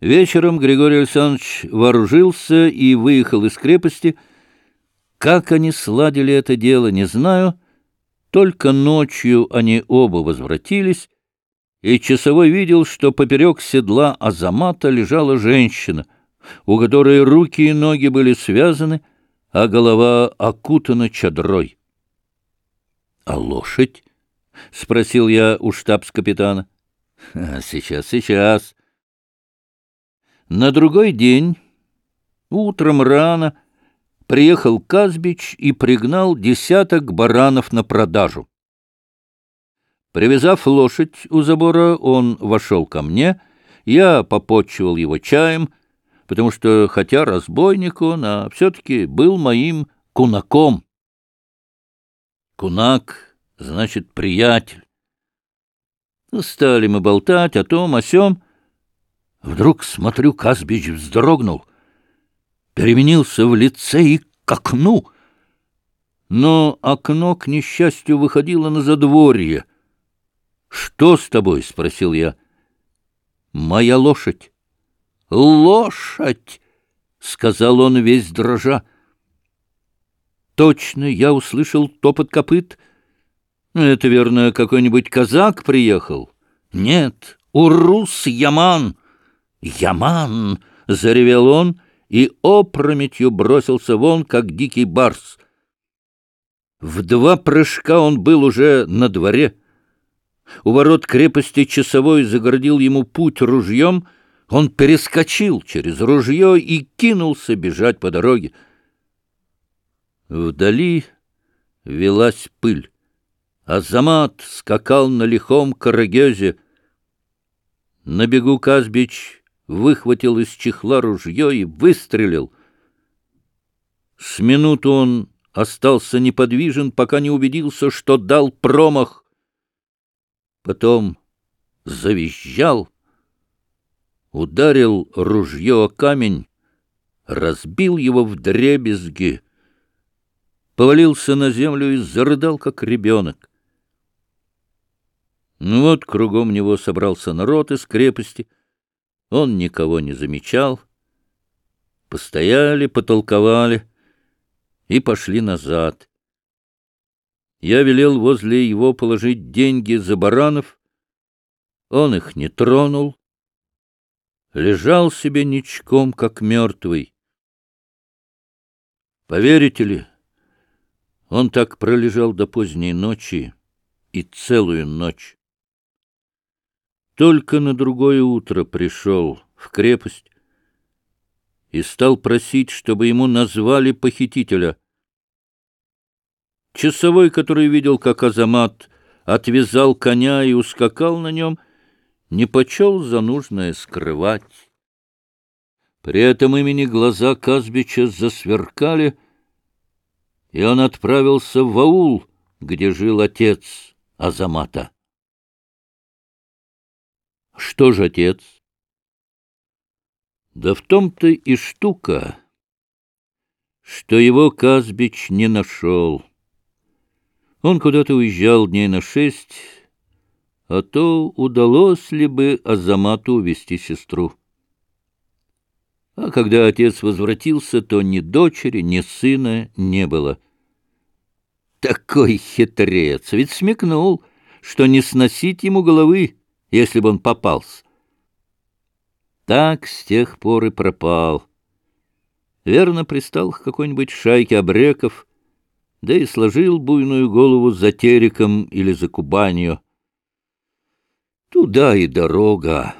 Вечером Григорий Александрович вооружился и выехал из крепости. Как они сладили это дело, не знаю. Только ночью они оба возвратились, и часовой видел, что поперек седла Азамата лежала женщина, у которой руки и ноги были связаны, а голова окутана чадрой. — А лошадь? — спросил я у штабс-капитана. — Сейчас, сейчас. На другой день, утром рано, приехал Казбич и пригнал десяток баранов на продажу. Привязав лошадь у забора, он вошел ко мне, я попотчевал его чаем, потому что, хотя разбойник он, а все-таки был моим кунаком. Кунак — значит приятель. Стали мы болтать о том, о сём, Вдруг, смотрю, Казбич вздрогнул, переменился в лице и к окну. Но окно, к несчастью, выходило на задворье. «Что с тобой?» — спросил я. «Моя лошадь». «Лошадь!» — сказал он весь дрожа. Точно я услышал топот копыт. Это, верно, какой-нибудь казак приехал? Нет, урус Яман. Заревел он и опрометью бросился вон, как дикий барс. В два прыжка он был уже на дворе. У ворот крепости часовой загородил ему путь ружьем. Он перескочил через ружье и кинулся бежать по дороге. Вдали велась пыль. Азамат скакал на лихом карагезе. На бегу Казбич выхватил из чехла ружье и выстрелил. С минуту он остался неподвижен, пока не убедился, что дал промах. Потом завизжал, ударил ружье о камень, разбил его в дребезги, повалился на землю и зарыдал, как ребенок. Ну вот кругом него собрался народ из крепости — он никого не замечал. Постояли, потолковали и пошли назад. Я велел возле его положить деньги за баранов. Он их не тронул. Лежал себе ничком, как мертвый. Поверите ли, он так пролежал до поздней ночи и целую ночь. Только на другое утро пришел в крепость и стал просить, чтобы ему назвали похитителя. Часовой, который видел, как Азамат отвязал коня и ускакал на нем, не почел за нужное скрывать. При этом имени глаза Казбича засверкали, и он отправился в аул, где жил отец Азамата. Что же, отец? Да в том-то и штука, что его Казбич не нашел. Он куда-то уезжал дней на шесть, а то удалось ли бы Азамату увести сестру. А когда отец возвратился, то ни дочери, ни сына не было. Такой хитрец, ведь смекнул, что не сносить ему головы если бы он попался. Так с тех пор и пропал. Верно, пристал к какой-нибудь шайке обреков, да и сложил буйную голову за Тереком или за Кубанью. Туда и дорога.